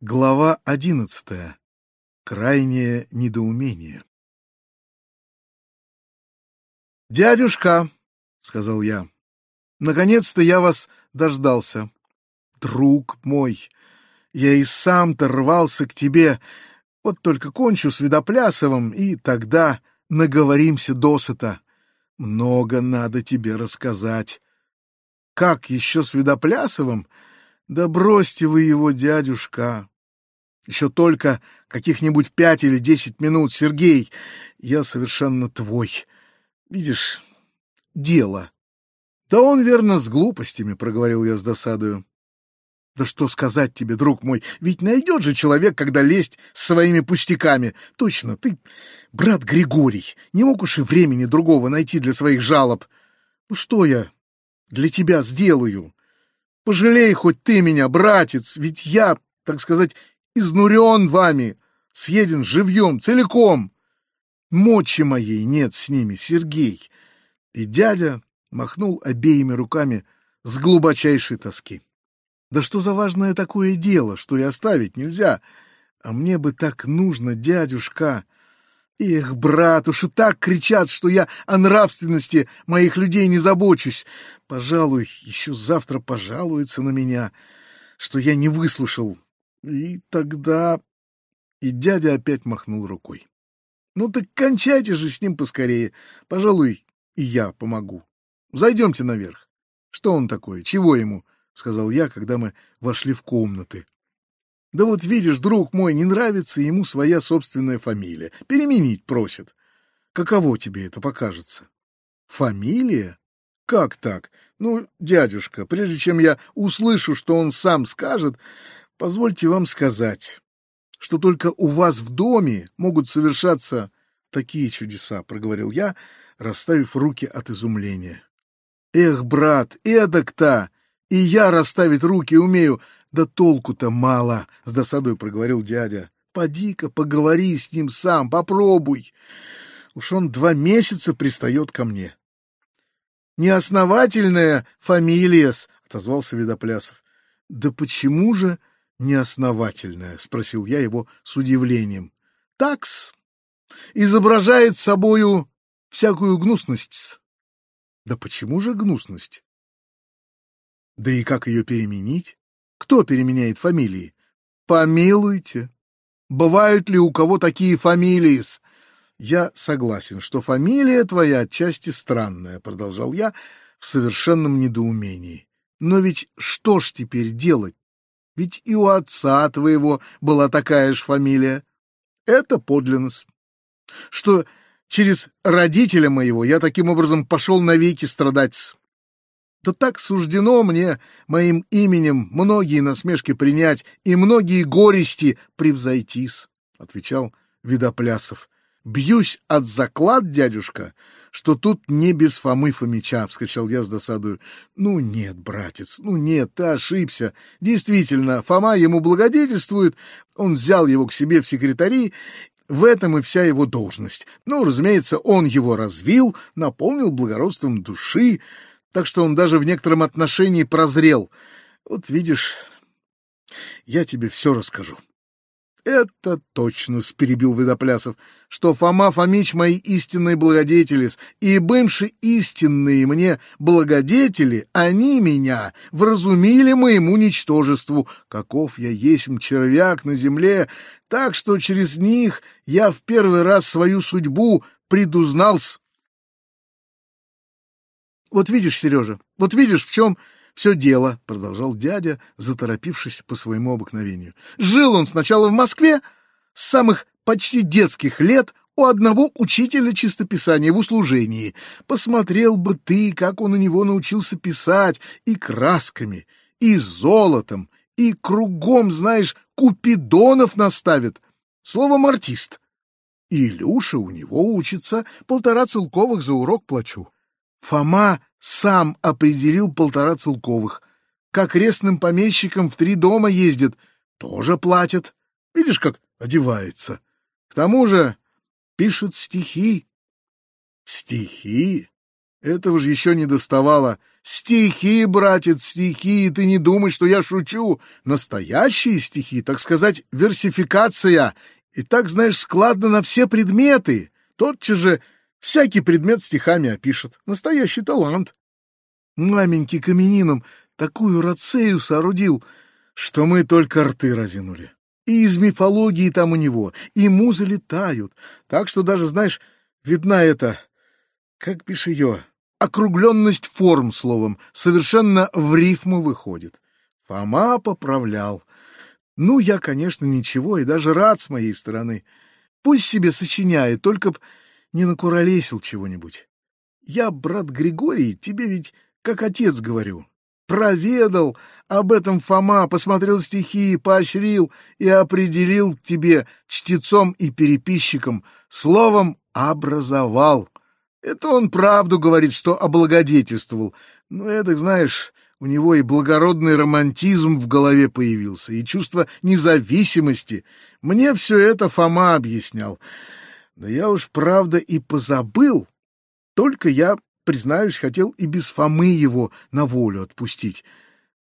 Глава одиннадцатая. Крайнее недоумение. «Дядюшка», — сказал я, — «наконец-то я вас дождался. Друг мой, я и сам-то рвался к тебе. Вот только кончу с Видоплясовым, и тогда наговоримся досыта. Много надо тебе рассказать. Как еще с Видоплясовым?» Да бросьте вы его, дядюшка. Еще только каких-нибудь пять или десять минут, Сергей. Я совершенно твой. Видишь, дело. Да он, верно, с глупостями, проговорил я с досадою. Да что сказать тебе, друг мой, ведь найдет же человек, когда лезть с своими пустяками. Точно, ты, брат Григорий, не мог уж и времени другого найти для своих жалоб. Ну что я для тебя сделаю? Пожалей хоть ты меня, братец, ведь я, так сказать, изнурен вами, съеден живьем, целиком. Мочи моей нет с ними, Сергей. И дядя махнул обеими руками с глубочайшей тоски. Да что за важное такое дело, что и оставить нельзя? А мне бы так нужно, дядюшка. Эх, брат, уж и так кричат, что я о нравственности моих людей не забочусь. Пожалуй, еще завтра пожалуются на меня, что я не выслушал. И тогда... И дядя опять махнул рукой. Ну так кончайте же с ним поскорее. Пожалуй, и я помогу. Зайдемте наверх. Что он такое? Чего ему? — сказал я, когда мы вошли в комнаты. Да вот видишь, друг мой, не нравится ему своя собственная фамилия. Переменить просит. Каково тебе это покажется? Фамилия? Как так? Ну, дядюшка, прежде чем я услышу, что он сам скажет, позвольте вам сказать, что только у вас в доме могут совершаться такие чудеса, проговорил я, расставив руки от изумления. Эх, брат, эдак-то! И я расставить руки умею, да толку-то мало, — с досадой проговорил дядя. Поди-ка поговори с ним сам, попробуй. Уж он два месяца пристает ко мне. Неосновательная фамилия, — отозвался Видоплясов. Да почему же неосновательная? — спросил я его с удивлением. Такс. Изображает собою всякую гнусность. Да почему же гнусность? Да и как ее переменить? Кто переменяет фамилии? Помилуйте. Бывают ли у кого такие фамилии? Я согласен, что фамилия твоя отчасти странная, продолжал я в совершенном недоумении. Но ведь что ж теперь делать? Ведь и у отца твоего была такая же фамилия. Это подлинность. Что через родителя моего я таким образом пошел навеки страдать. Да так суждено мне моим именем многие насмешки принять и многие горести превзойтись, — отвечал Видоплясов. — Бьюсь от заклад, дядюшка, что тут не без Фомы Фомича, — вскричал я с досадою. — Ну нет, братец, ну нет, ты ошибся. Действительно, Фома ему благодетельствует, он взял его к себе в секретари, в этом и вся его должность. Ну, разумеется, он его развил, наполнил благородством души, так что он даже в некотором отношении прозрел. Вот видишь, я тебе все расскажу. Это точно, — перебил Видоплясов, — что Фома Фомич мои истинные благодетели, и бывши истинные мне благодетели, они меня вразумили моему ничтожеству, каков я есть червяк на земле, так что через них я в первый раз свою судьбу предузнался. Вот видишь, Сережа, вот видишь, в чем все дело, — продолжал дядя, заторопившись по своему обыкновению. Жил он сначала в Москве, с самых почти детских лет, у одного учителя чистописания в услужении. Посмотрел бы ты, как он у него научился писать и красками, и золотом, и кругом, знаешь, купидонов наставит. Словом, артист. И Илюша у него учится, полтора целковых за урок плачу. Фома сам определил полтора целковых. Как крестным помещикам в три дома ездит, тоже платят. Видишь, как одевается. К тому же пишет стихи. Стихи? Этого же еще не доставало. Стихи, братец, стихи, и ты не думай, что я шучу. Настоящие стихи, так сказать, версификация. И так, знаешь, складно на все предметы. Тотчас же всякий предмет стихами опишет. Настоящий талант. Маменький каменином такую рацею соорудил, что мы только рты разинули. И из мифологии там у него, и музы летают. Так что даже, знаешь, видна эта, как бишь ее, округленность форм, словом, совершенно в рифму выходит. Фома поправлял. Ну, я, конечно, ничего, и даже рад с моей стороны. Пусть себе сочиняет, только б не накуролесил чего-нибудь. Я, брат Григорий, тебе ведь как отец говорю. Проведал об этом Фома, посмотрел стихи, поощрил и определил тебе чтецом и переписчиком, словом образовал. Это он правду говорит, что облагодетельствовал. Но это, знаешь, у него и благородный романтизм в голове появился, и чувство независимости. Мне все это Фома объяснял. Да я уж, правда, и позабыл. Только я, признаюсь, хотел и без Фомы его на волю отпустить.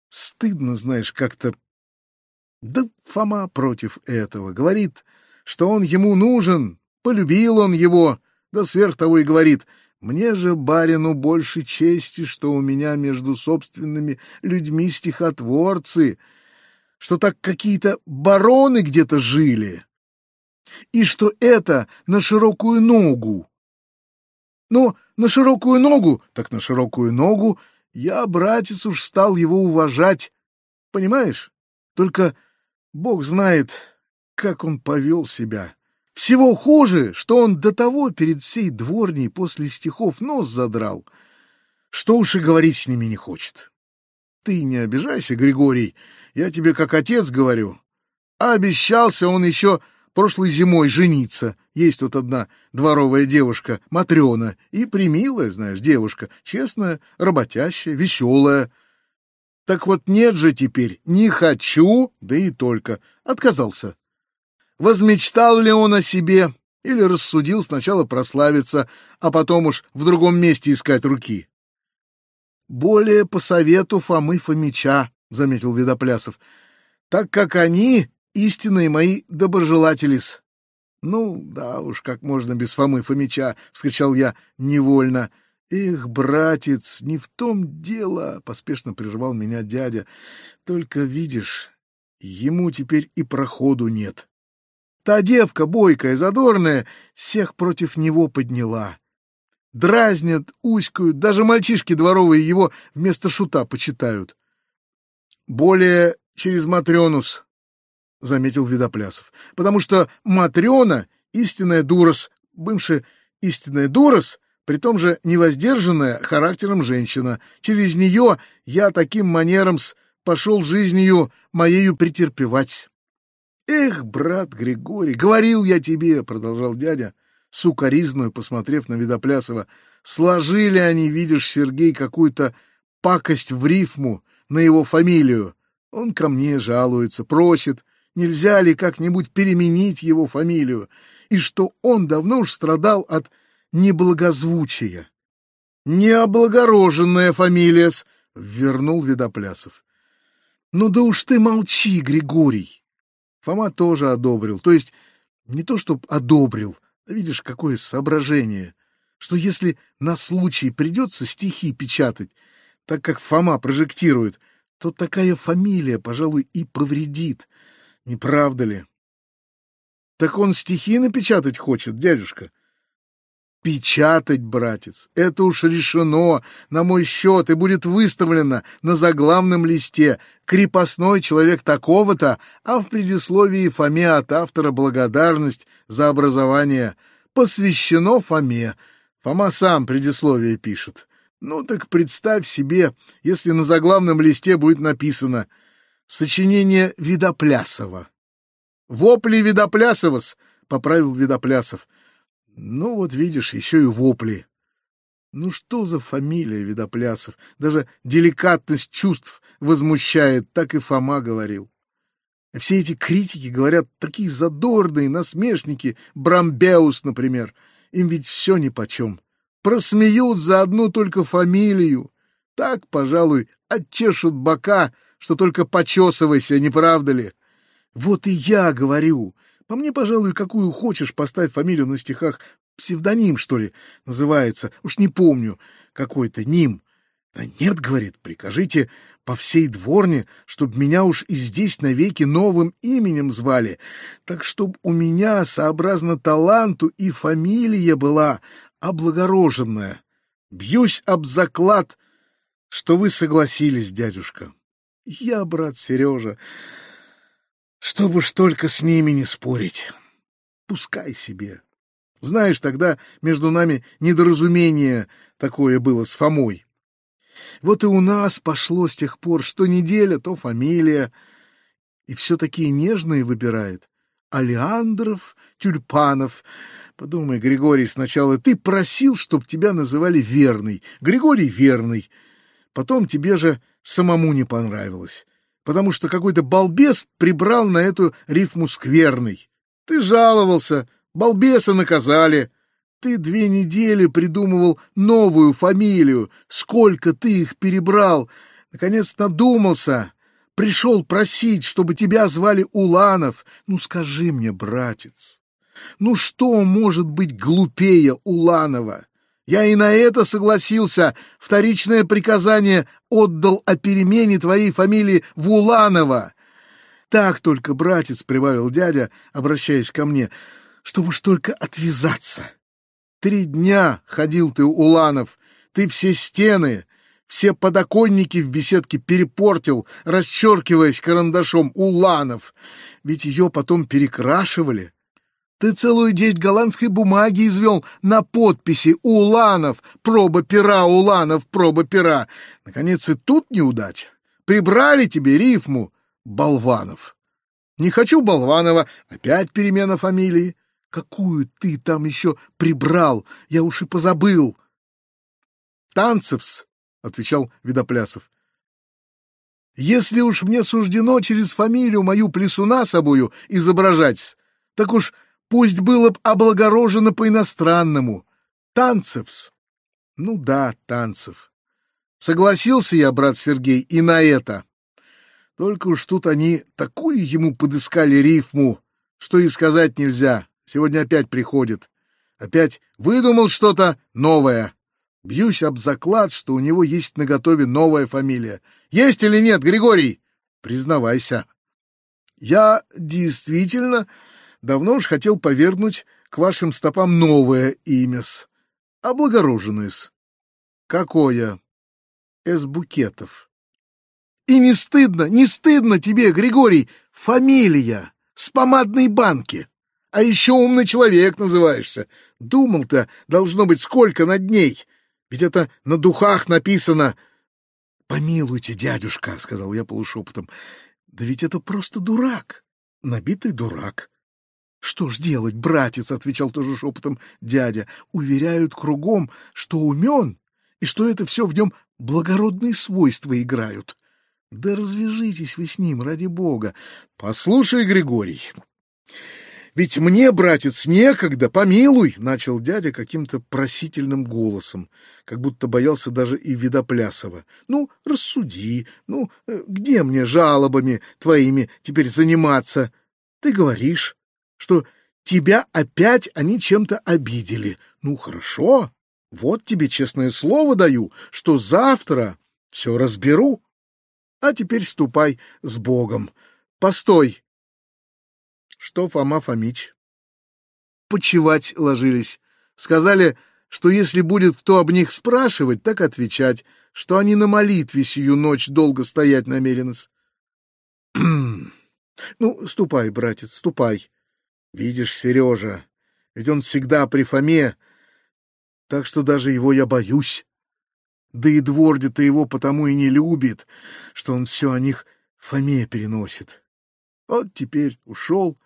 Стыдно, знаешь, как-то... Да Фома против этого. Говорит, что он ему нужен, полюбил он его, да сверх того и говорит, мне же, барину, больше чести, что у меня между собственными людьми стихотворцы, что так какие-то бароны где-то жили, и что это на широкую ногу. Но на широкую ногу, так на широкую ногу, я, братец, уж стал его уважать, понимаешь? Только Бог знает, как он повел себя. Всего хуже, что он до того перед всей дворней после стихов нос задрал, что уж и говорить с ними не хочет. Ты не обижайся, Григорий, я тебе как отец говорю. А обещался он еще прошлой зимой жениться. Есть тут одна дворовая девушка, Матрена, и примилая, знаешь, девушка, честная, работящая, веселая. Так вот нет же теперь, не хочу, да и только, отказался. Возмечтал ли он о себе или рассудил сначала прославиться, а потом уж в другом месте искать руки? Более по совету Фомы Фомича, — заметил Видоплясов, — так как они истинные мои доброжелатели-с. Ну, да уж, как можно без Фомы Фомича, — вскричал я невольно. Эх, братец, не в том дело, — поспешно прервал меня дядя. Только видишь, ему теперь и проходу нет. Та девка, бойкая, задорная, всех против него подняла. Дразнят, уськают, даже мальчишки дворовые его вместо шута почитают. Более через Матрёнус, — заметил Видоплясов, — потому что Матрёна — истинная дурос, бывшая истинная дурос, при том же невоздержанная характером женщина. Через нее я таким манером пошел жизнью моею претерпевать. «Эх, брат Григорий, говорил я тебе», — продолжал дядя, сукоризную, посмотрев на Видоплясова, «сложили они, видишь, Сергей, какую-то пакость в рифму на его фамилию. Он ко мне жалуется, просит, нельзя ли как-нибудь переменить его фамилию, и что он давно уж страдал от неблагозвучия». «Необлагороженная фамилия-с», — вернул Видоплясов. «Ну да уж ты молчи, Григорий!» Фома тоже одобрил. То есть не то, что одобрил, а видишь, какое соображение, что если на случай придется стихи печатать, так как Фома прожектирует, то такая фамилия, пожалуй, и повредит. Не правда ли? Так он стихи напечатать хочет, дядюшка. Печатать, братец, это уж решено на мой счет и будет выставлено на заглавном листе «Крепостной человек такого-то», а в предисловии Фоме от автора благодарность за образование посвящено Фоме. Фома сам предисловие пишет. Ну так представь себе, если на заглавном листе будет написано «Сочинение Видоплясова». «Вопли Видоплясова-с», — поправил Видоплясов. Ну, вот видишь, еще и вопли. Ну что за фамилия Видоплясов? Даже деликатность чувств возмущает, так и Фома говорил. Все эти критики говорят такие задорные, насмешники, Брамбеус, например. Им ведь все нипочем. Просмеют за одну только фамилию. Так, пожалуй, отчешут бока, что только почесывайся, не правда ли? Вот и я говорю. По мне, пожалуй, какую хочешь, поставь фамилию на стихах. Псевдоним, что ли, называется. Уж не помню. Какой-то Ним. Да нет, говорит, прикажите по всей дворне, чтоб меня уж и здесь навеки новым именем звали, так чтоб у меня, сообразно таланту, и фамилия была облагороженная. Бьюсь об заклад, что вы согласились, дядюшка. Я, брат Сережа, чтобы уж только с ними не спорить. Пускай себе. Знаешь, тогда между нами недоразумение такое было с Фомой. Вот и у нас пошло с тех пор, что неделя, то фамилия. И все такие нежные выбирает. Алиандров, Тюльпанов. Подумай, Григорий, сначала ты просил, чтоб тебя называли Верный. Григорий Верный. Потом тебе же самому не понравилось, потому что какой-то балбес прибрал на эту рифму скверный. Ты жаловался, балбеса наказали. Ты две недели придумывал новую фамилию. Сколько ты их перебрал? Наконец надумался. Пришел просить, чтобы тебя звали Уланов. Ну скажи мне, братец, ну что может быть глупее Уланова? Я и на это согласился. Вторичное приказание отдал о перемене твоей фамилии Уланова. Так только, братец, — прибавил дядя, обращаясь ко мне, — чтобы уж только отвязаться. Три дня ходил ты, Уланов, ты все стены, все подоконники в беседке перепортил, расчеркиваясь карандашом Уланов. Ведь ее потом перекрашивали. Ты целую десять голландской бумаги извел на подписи Уланов, проба пера, Уланов, проба пера. Наконец и тут неудача. Прибрали тебе рифму Болванов. Не хочу Болванова, опять перемена фамилии. Какую ты там еще прибрал? Я уж и позабыл. Танцевс, — отвечал Видоплясов. Если уж мне суждено через фамилию мою плесуна собою изображать, так уж пусть было б облагорожено по-иностранному. Танцевс. Ну да, танцев. Согласился я, брат Сергей, и на это. Только уж тут они такую ему подыскали рифму, что и сказать нельзя. Сегодня опять приходит. Опять выдумал что-то новое. Бьюсь об заклад, что у него есть наготове новая фамилия. Есть или нет, Григорий? Признавайся. Я действительно давно уж хотел повернуть к вашим стопам новое имя-с. Облагороженное-с. Какое? Эс букетов. И не стыдно, не стыдно тебе, Григорий, фамилия с помадной банки. А еще умный человек называешься. Думал-то, должно быть, сколько над ней. Ведь это на духах написано. «Помилуйте, дядюшка», — сказал я полушепотом. «Да ведь это просто дурак, набитый дурак». «Что ж делать, братец?» — отвечал тоже шепотом дядя. «Уверяют кругом, что умен, и что это все в нем благородные свойства играют. Да развяжитесь вы с ним, ради бога. Послушай, Григорий, ведь мне, братец, некогда, помилуй, — начал дядя каким-то просительным голосом, как будто боялся даже и Видоплясова. Ну, рассуди, ну, э, где мне жалобами твоими теперь заниматься? Ты говоришь, что тебя опять они чем-то обидели. Ну, хорошо, вот тебе честное слово даю, что завтра все разберу. А теперь ступай с Богом. Постой, что Фома Фомич? Почевать ложились. Сказали, что если будет кто об них спрашивать, так отвечать, что они на молитве сию ночь долго стоять намерены. Ну, ступай, братец, ступай. Видишь, Сережа, ведь он всегда при Фоме, так что даже его я боюсь. Да и дворди-то его потому и не любит, что он все о них Фоме переносит. Вот теперь ушел,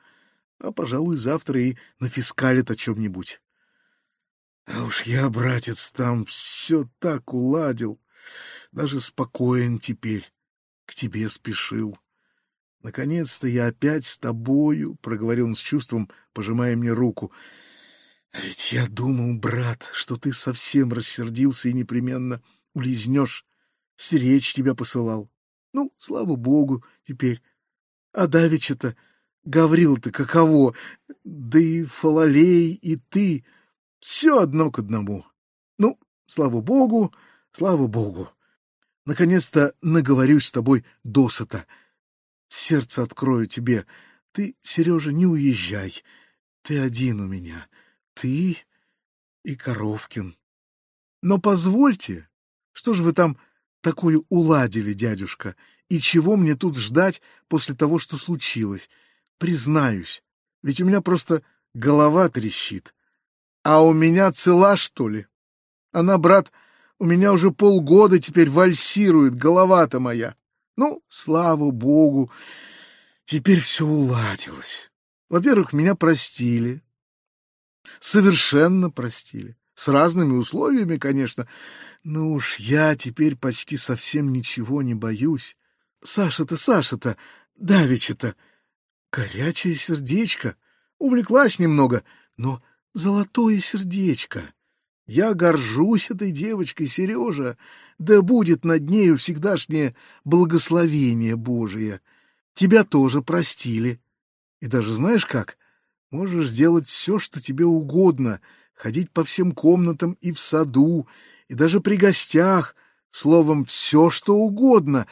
а, пожалуй, завтра и нафискалит о чем-нибудь. А уж я, братец, там все так уладил, даже спокоен теперь, к тебе спешил. Наконец-то я опять с тобою, — проговорил он с чувством, пожимая мне руку. А ведь я думал, брат, что ты совсем рассердился и непременно улизнешь. стеречь тебя посылал. Ну, слава богу, теперь. А давеча-то, Гаврил-то каково, да и Фалалей, и ты, все одно к одному. Ну, слава богу, слава богу. Наконец-то наговорюсь с тобой досыта. Сердце открою тебе. Ты, Сережа, не уезжай. Ты один у меня. Ты и Коровкин. Но позвольте, что же вы там такое уладили, дядюшка, и чего мне тут ждать после того, что случилось? Признаюсь, ведь у меня просто голова трещит. А у меня цела, что ли? Она, брат, у меня уже полгода теперь вальсирует голова-то моя. Ну, слава богу, теперь все уладилось. Во-первых, меня простили. Совершенно простили. С разными условиями, конечно. Но уж я теперь почти совсем ничего не боюсь. Саша-то, Саша-то, давеча-то, горячее сердечко. Увлеклась немного, но золотое сердечко. Я горжусь этой девочкой, Сережа, да будет над нею всегдашнее благословение Божие. Тебя тоже простили. И даже знаешь как? Можешь сделать все, что тебе угодно, ходить по всем комнатам и в саду, и даже при гостях, словом, все, что угодно,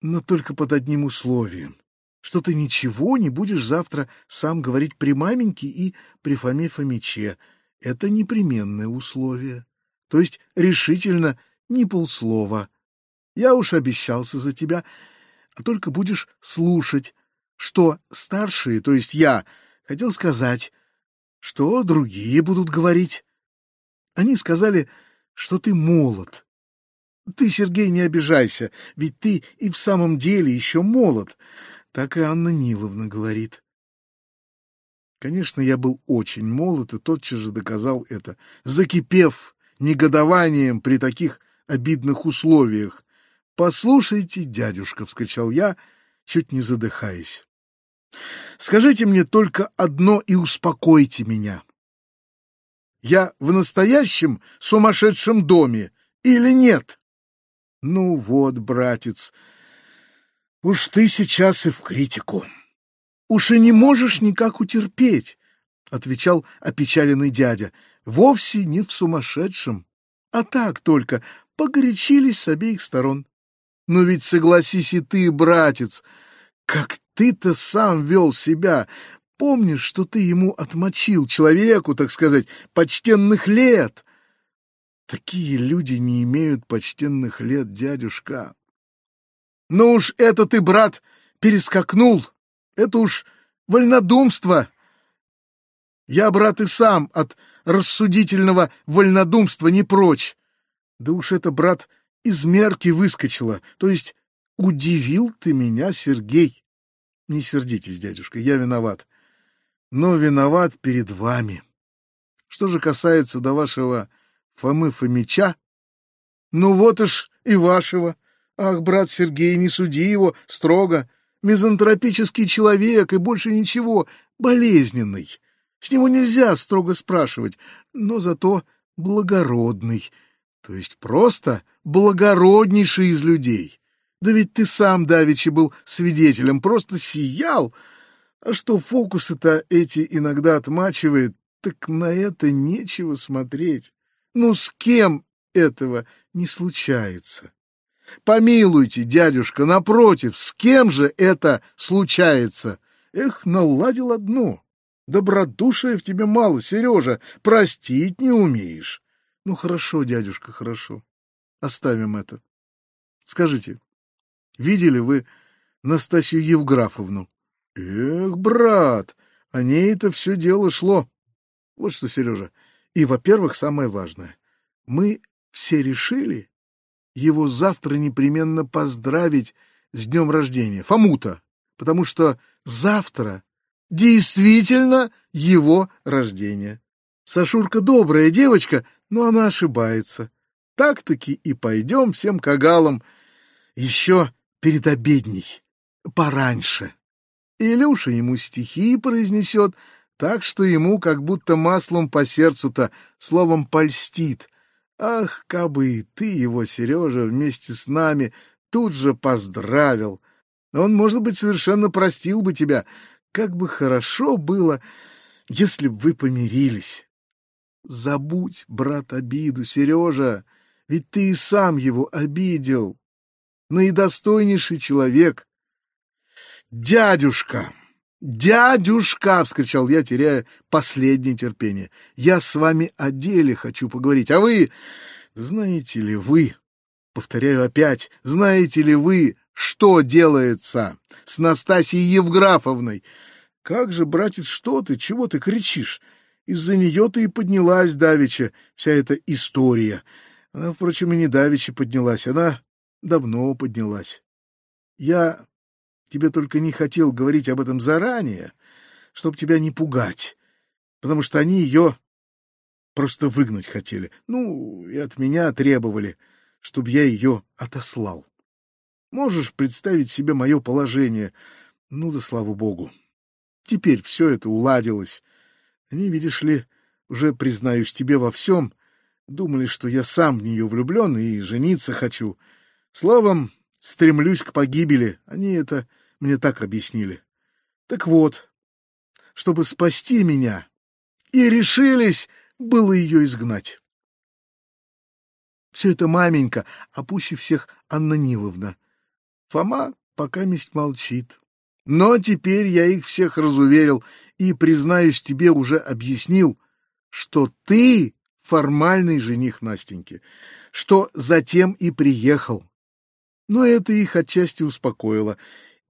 но только под одним условием, что ты ничего не будешь завтра сам говорить при маменьке и при Фоме Фомиче, это непременное условие. То есть решительно не полслова. Я уж обещался за тебя, а только будешь слушать, что старшие, то есть я, хотел сказать, что другие будут говорить. Они сказали, что ты молод. Ты, Сергей, не обижайся, ведь ты и в самом деле еще молод. Так и Анна Ниловна говорит. Конечно, я был очень молод и тотчас же доказал это, закипев негодованием при таких обидных условиях. «Послушайте, дядюшка!» — вскричал я, чуть не задыхаясь. «Скажите мне только одно и успокойте меня. Я в настоящем сумасшедшем доме или нет?» «Ну вот, братец, уж ты сейчас и в критику». «Уж и не можешь никак утерпеть», — отвечал опечаленный дядя, — «вовсе не в сумасшедшем, а так только погорячились с обеих сторон. Но ведь согласись и ты, братец, как ты-то сам вел себя, помнишь, что ты ему отмочил, человеку, так сказать, почтенных лет?» Такие люди не имеют почтенных лет, дядюшка. Ну уж это ты, брат, перескакнул, это уж вольнодумство. Я, брат, и сам от рассудительного вольнодумства не прочь. Да уж это, брат, из мерки выскочило. То есть удивил ты меня, Сергей. Не сердитесь, дядюшка, я виноват. Но виноват перед вами. Что же касается до вашего Фомы Фомича, ну вот уж и вашего. Ах, брат Сергей, не суди его строго мизантропический человек и больше ничего, болезненный. С него нельзя строго спрашивать, но зато благородный, то есть просто благороднейший из людей. Да ведь ты сам, давеча, был свидетелем, просто сиял. А что фокусы-то эти иногда отмачивает, так на это нечего смотреть. Ну, с кем этого не случается? Помилуйте, дядюшка, напротив, с кем же это случается? Эх, наладил одно. Добродушия в тебе мало, Сережа, простить не умеешь. Ну, хорошо, дядюшка, хорошо. Оставим это. Скажите, видели вы Настасью Евграфовну? Эх, брат, о ней это все дело шло. Вот что, Сережа, и, во-первых, самое важное. Мы все решили, его завтра непременно поздравить с днем рождения, Фомута, потому что завтра действительно его рождение. Сашурка добрая девочка, но она ошибается. Так-таки и пойдем всем кагалам еще перед обедней, пораньше. Илюша ему стихи произнесет, так что ему как будто маслом по сердцу-то словом польстит, Ах, кабы и ты его, Сережа, вместе с нами тут же поздравил. Он, может быть, совершенно простил бы тебя. Как бы хорошо было, если б вы помирились. Забудь, брат, обиду, Сережа, ведь ты и сам его обидел. Наидостойнейший человек. Дядюшка! «Дядюшка!» — вскричал я, теряя последнее терпение. «Я с вами о деле хочу поговорить, а вы... Знаете ли вы, повторяю опять, знаете ли вы, что делается с Настасьей Евграфовной? Как же, братец, что ты, чего ты кричишь? Из-за нее ты и поднялась, Давича, вся эта история. Она, впрочем, и не Давича поднялась, она давно поднялась. Я тебе только не хотел говорить об этом заранее, чтобы тебя не пугать, потому что они ее просто выгнать хотели. Ну, и от меня требовали, чтобы я ее отослал. Можешь представить себе мое положение? Ну да слава богу. Теперь все это уладилось. Они, видишь ли, уже признаюсь тебе во всем, думали, что я сам в нее влюблен и жениться хочу. Словом, стремлюсь к погибели. Они это мне так объяснили. Так вот, чтобы спасти меня, и решились было ее изгнать. Все это маменька, а пуще всех Анна Ниловна. Фома пока месть молчит. Но теперь я их всех разуверил и, признаюсь, тебе уже объяснил, что ты формальный жених Настеньки, что затем и приехал. Но это их отчасти успокоило,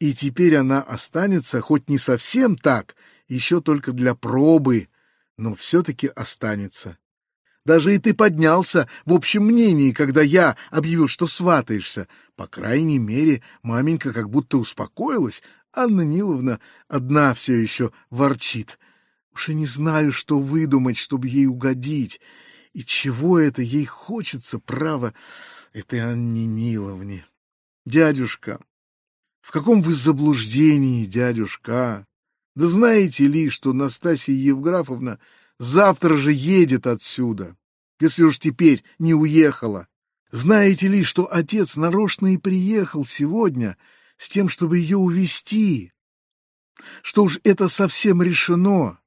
и теперь она останется, хоть не совсем так, еще только для пробы, но все-таки останется. Даже и ты поднялся в общем мнении, когда я объявил, что сватаешься. По крайней мере, маменька как будто успокоилась, Анна Ниловна одна все еще ворчит. Уж и не знаю, что выдумать, чтобы ей угодить. И чего это ей хочется, право, этой Анне Ниловне. Дядюшка, в каком вы заблуждении, дядюшка? Да знаете ли, что Настасья Евграфовна завтра же едет отсюда, если уж теперь не уехала? Знаете ли, что отец нарочно и приехал сегодня с тем, чтобы ее увезти? Что уж это совсем решено?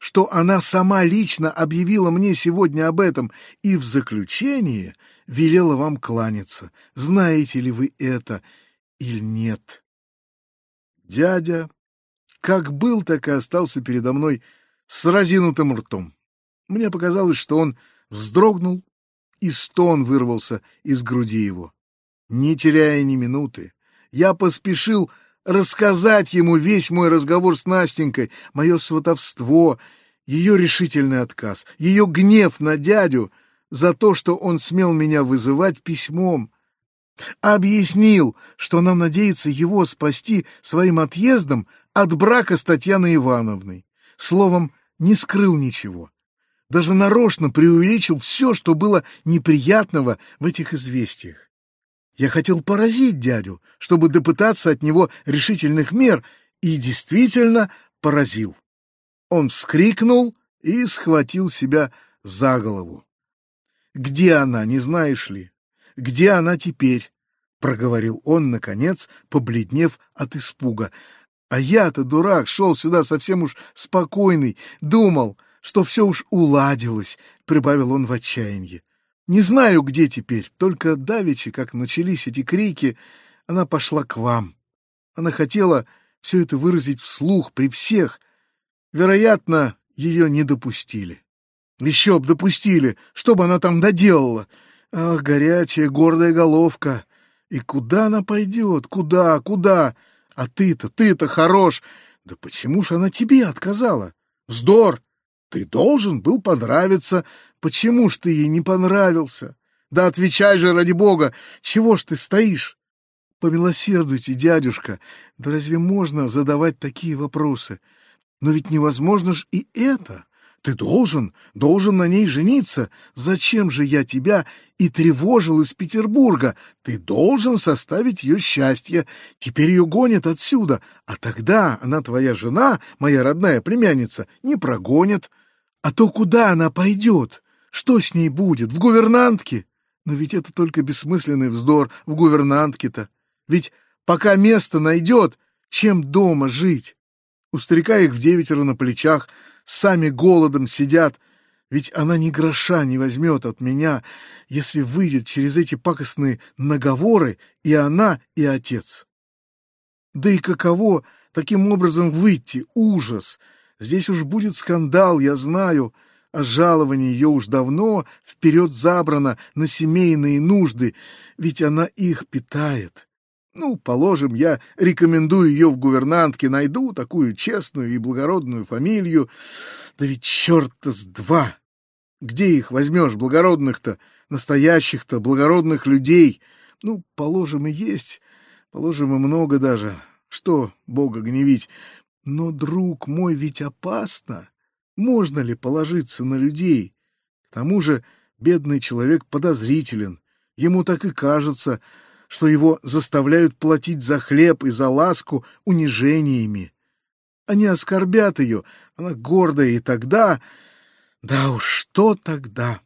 Что она сама лично объявила мне сегодня об этом и в заключение велела вам кланяться? Знаете ли вы это или нет. Дядя, как был, так и остался передо мной с разинутым ртом. Мне показалось, что он вздрогнул, и стон вырвался из груди его. Не теряя ни минуты, я поспешил рассказать ему весь мой разговор с Настенькой, мое сватовство, ее решительный отказ, ее гнев на дядю за то, что он смел меня вызывать письмом, Объяснил, что нам надеется его спасти своим отъездом от брака с Татьяной Ивановной. Словом, не скрыл ничего. Даже нарочно преувеличил все, что было неприятного в этих известиях. Я хотел поразить дядю, чтобы допытаться от него решительных мер, и действительно поразил. Он вскрикнул и схватил себя за голову. «Где она, не знаешь ли?» Где она теперь? — проговорил он, наконец, побледнев от испуга. А я-то, дурак, шел сюда совсем уж спокойный, думал, что все уж уладилось, — прибавил он в отчаянии. Не знаю, где теперь, только давеча, как начались эти крики, она пошла к вам. Она хотела все это выразить вслух при всех. Вероятно, ее не допустили. Еще б допустили, что бы она там доделала. Ах, горячая, гордая головка! И куда она пойдет? Куда, куда? А ты-то, ты-то хорош! Да почему ж она тебе отказала? Вздор! Ты должен был понравиться. Почему ж ты ей не понравился? Да отвечай же, ради бога! Чего ж ты стоишь? Помилосердуйте, дядюшка, да разве можно задавать такие вопросы? Но ведь невозможно ж и это. Ты должен, должен на ней жениться. Зачем же я тебя и тревожил из Петербурга? Ты должен составить ее счастье. Теперь ее гонят отсюда, а тогда она твоя жена, моя родная племянница, не прогонит. А то куда она пойдет? Что с ней будет? В гувернантке? Но ведь это только бессмысленный вздор в гувернантке-то. Ведь пока место найдет, чем дома жить? У старика их в девятеро на плечах, сами голодом сидят, ведь она ни гроша не возьмет от меня, если выйдет через эти пакостные наговоры и она, и отец. Да и каково таким образом выйти? Ужас! Здесь уж будет скандал, я знаю, а жалование ее уж давно вперед забрано на семейные нужды, ведь она их питает. Ну, положим, я рекомендую ее в гувернантке, найду такую честную и благородную фамилию. Да ведь черта с два! Где их возьмешь, благородных-то, настоящих-то, благородных людей? Ну, положим, и есть, положим, и много даже. Что Бога гневить? Но, друг мой, ведь опасно. Можно ли положиться на людей? К тому же бедный человек подозрителен. Ему так и кажется, что его заставляют платить за хлеб и за ласку унижениями. Они оскорбят ее, она гордая, и тогда... Да уж, что тогда?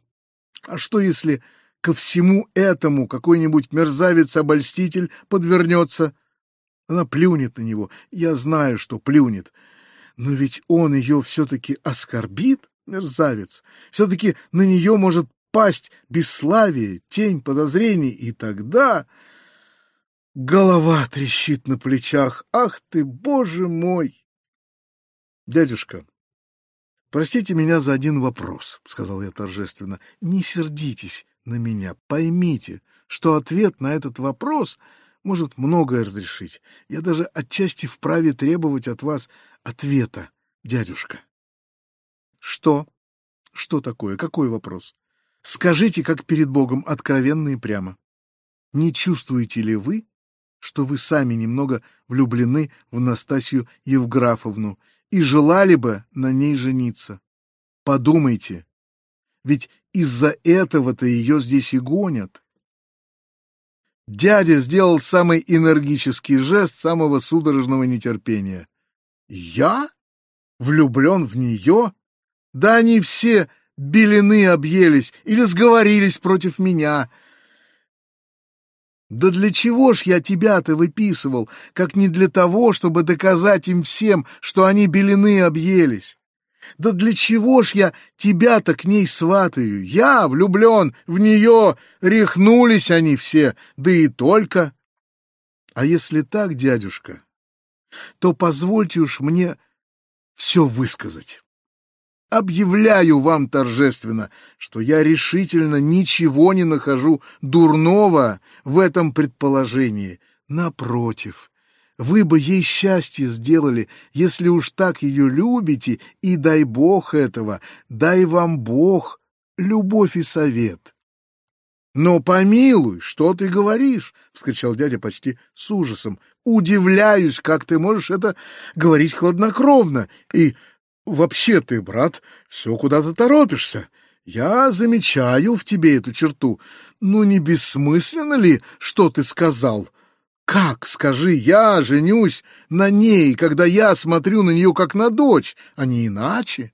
А что, если ко всему этому какой-нибудь мерзавец-обольститель подвернется? Она плюнет на него, я знаю, что плюнет. Но ведь он ее все-таки оскорбит, мерзавец. Все-таки на нее может пасть бесславие, тень подозрений, и тогда... Голова трещит на плечах. Ах ты, боже мой! Дядюшка, простите меня за один вопрос, сказал я торжественно. Не сердитесь на меня, поймите, что ответ на этот вопрос может многое разрешить. Я даже отчасти вправе требовать от вас ответа, дядюшка. Что? Что такое? Какой вопрос? Скажите, как перед Богом, откровенно и прямо. Не чувствуете ли вы, что вы сами немного влюблены в Настасью Евграфовну и желали бы на ней жениться. Подумайте, ведь из-за этого-то ее здесь и гонят. Дядя сделал самый энергический жест самого судорожного нетерпения. «Я? Влюблен в нее? Да они все белины объелись или сговорились против меня. Да для чего ж я тебя-то выписывал, как не для того, чтобы доказать им всем, что они белины объелись? Да для чего ж я тебя-то к ней сватаю? Я влюблен в нее, рехнулись они все, да и только. А если так, дядюшка, то позвольте уж мне все высказать. Объявляю вам торжественно, что я решительно ничего не нахожу дурного в этом предположении. Напротив, вы бы ей счастье сделали, если уж так ее любите, и дай Бог этого, дай вам Бог любовь и совет. «Но помилуй, что ты говоришь?» — вскричал дядя почти с ужасом. «Удивляюсь, как ты можешь это говорить хладнокровно и Вообще ты, брат, все куда-то торопишься. Я замечаю в тебе эту черту. Ну, не бессмысленно ли, что ты сказал? Как, скажи, я женюсь на ней, когда я смотрю на нее как на дочь, а не иначе?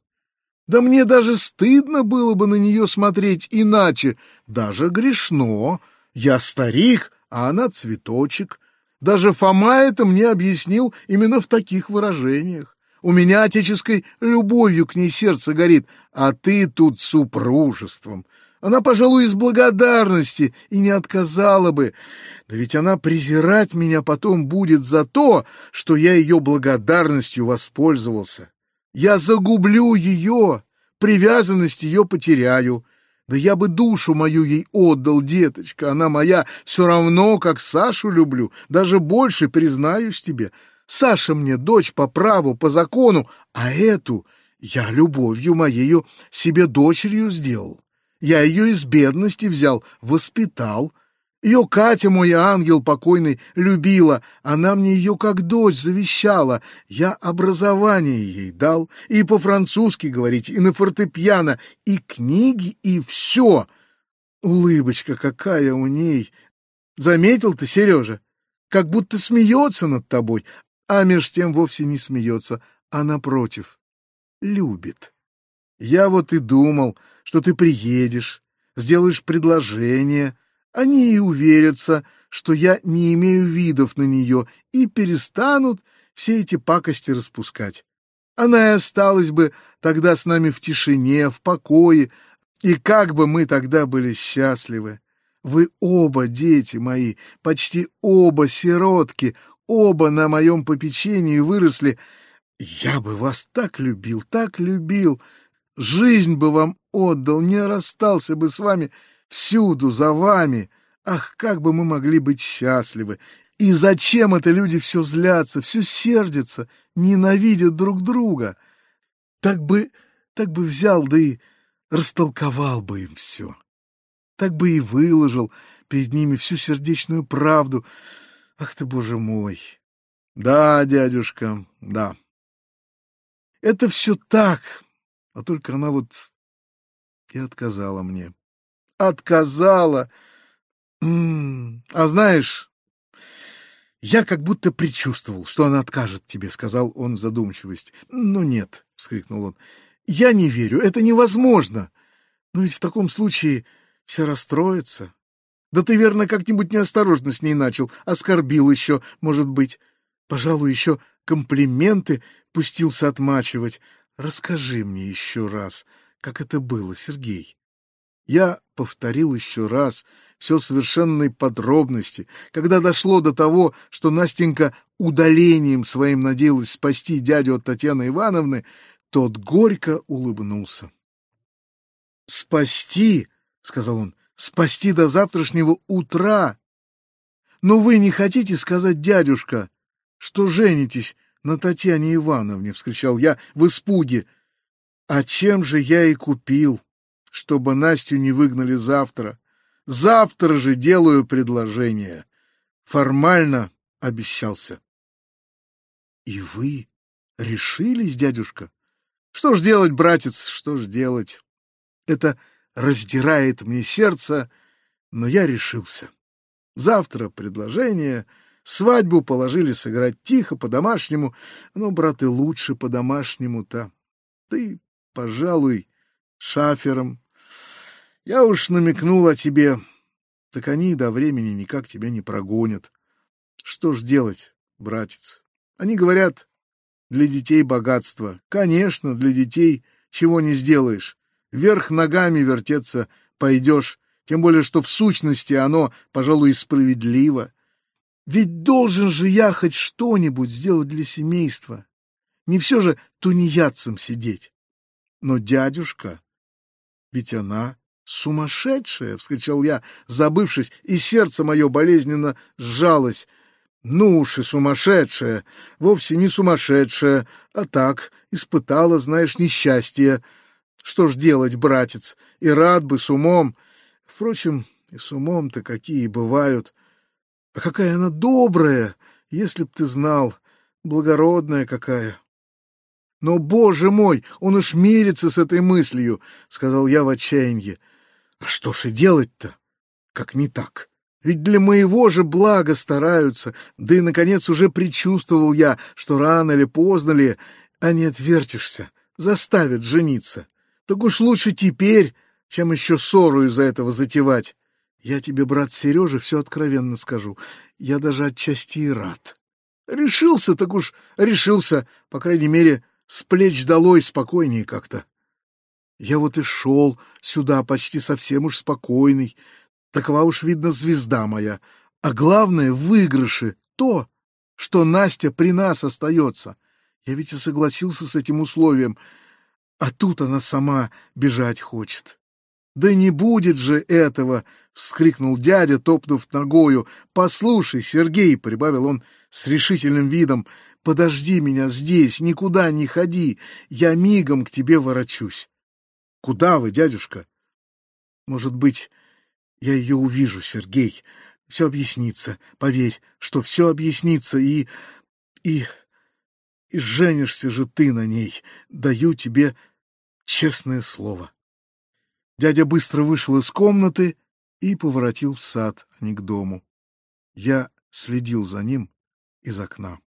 Да мне даже стыдно было бы на нее смотреть иначе, даже грешно. Я старик, а она цветочек. Даже Фома это мне объяснил именно в таких выражениях. У меня отеческой любовью к ней сердце горит, а ты тут супружеством. Она, пожалуй, из благодарности и не отказала бы. Да ведь она презирать меня потом будет за то, что я ее благодарностью воспользовался. Я загублю ее, привязанность ее потеряю. Да я бы душу мою ей отдал, деточка, она моя, все равно, как Сашу люблю, даже больше, признаюсь тебе. Саша мне дочь по праву, по закону, а эту я любовью моею себе дочерью сделал. Я ее из бедности взял, воспитал. Ее Катя, мой ангел покойный, любила. Она мне ее как дочь завещала. Я образование ей дал. И по-французски говорить, и на фортепиано, и книги, и все. Улыбочка какая у ней. Заметил ты, Сережа? Как будто смеется над тобой, а меж тем вовсе не смеется, а, напротив, любит. Я вот и думал, что ты приедешь, сделаешь предложение, они и уверятся, что я не имею видов на нее, и перестанут все эти пакости распускать. Она и осталась бы тогда с нами в тишине, в покое, и как бы мы тогда были счастливы. Вы оба, дети мои, почти оба сиротки, оба на моем попечении выросли. Я бы вас так любил, так любил, жизнь бы вам отдал, не расстался бы с вами всюду, за вами. Ах, как бы мы могли быть счастливы! И зачем это люди все злятся, все сердятся, ненавидят друг друга? Так бы, так бы взял, да и растолковал бы им все. Так бы и выложил перед ними всю сердечную правду. Ах ты, боже мой! Да, дядюшка, да. Это все так, а только она вот и отказала мне. Отказала! А знаешь, я как будто предчувствовал, что она откажет тебе, — сказал он в задумчивости. Ну нет, — вскрикнул он, — я не верю, это невозможно. Но ведь в таком случае вся расстроится. Да ты, верно, как-нибудь неосторожно с ней начал, оскорбил еще, может быть. Пожалуй, еще комплименты пустился отмачивать. Расскажи мне еще раз, как это было, Сергей. Я повторил еще раз все совершенной подробности, когда дошло до того, что Настенька удалением своим надеялась спасти дядю от Татьяны Ивановны, тот горько улыбнулся. «Спасти?» — сказал он. «Спасти до завтрашнего утра! Но вы не хотите сказать, дядюшка, что женитесь на Татьяне Ивановне?» — вскричал я в испуге. «А чем же я и купил?» чтобы Настю не выгнали завтра. Завтра же делаю предложение. Формально обещался. И вы решились, дядюшка? Что ж делать, братец, что ж делать? Это раздирает мне сердце, но я решился. Завтра предложение, свадьбу положили сыграть тихо, по-домашнему, но, брат, и лучше по-домашнему-то. Ты, пожалуй, шафером, я уж намекнул о тебе, так они до времени никак тебя не прогонят. Что ж делать, братец? Они говорят, для детей богатство. Конечно, для детей чего не сделаешь. Вверх ногами вертеться пойдешь, тем более, что в сущности оно, пожалуй, справедливо. Ведь должен же я хоть что-нибудь сделать для семейства. Не все же тунеядцем сидеть. Но дядюшка, ведь она «Сумасшедшая!» — вскричал я, забывшись, и сердце мое болезненно сжалось. «Ну уж и сумасшедшая! Вовсе не сумасшедшая, а так, испытала, знаешь, несчастье. Что ж делать, братец, и рад бы с умом. Впрочем, и с умом-то какие бывают. А какая она добрая, если б ты знал, благородная какая!» «Но, боже мой, он уж мирится с этой мыслью!» — сказал я в отчаянии. А что ж и делать-то? Как не так? Ведь для моего же блага стараются, да и, наконец, уже предчувствовал я, что рано или поздно ли, а не отвертишься, заставят жениться. Так уж лучше теперь, чем еще ссору из-за этого затевать. Я тебе, брат Сережа, все откровенно скажу. Я даже отчасти и рад. Решился, так уж решился, по крайней мере, с плеч долой спокойнее как-то. Я вот и шел сюда почти совсем уж спокойный. Такова уж, видно, звезда моя. А главное — выигрыши то, что Настя при нас остается. Я ведь и согласился с этим условием. А тут она сама бежать хочет. «Да не будет же этого!» — вскрикнул дядя, топнув ногою. «Послушай, Сергей!» — прибавил он с решительным видом. «Подожди меня здесь, никуда не ходи, я мигом к тебе ворочусь». Куда вы, дядюшка? Может быть, я ее увижу, Сергей. Все объяснится. Поверь, что все объяснится, и... и... и женишься же ты на ней. Даю тебе честное слово. Дядя быстро вышел из комнаты и поворотил в сад, а не к дому. Я следил за ним из окна.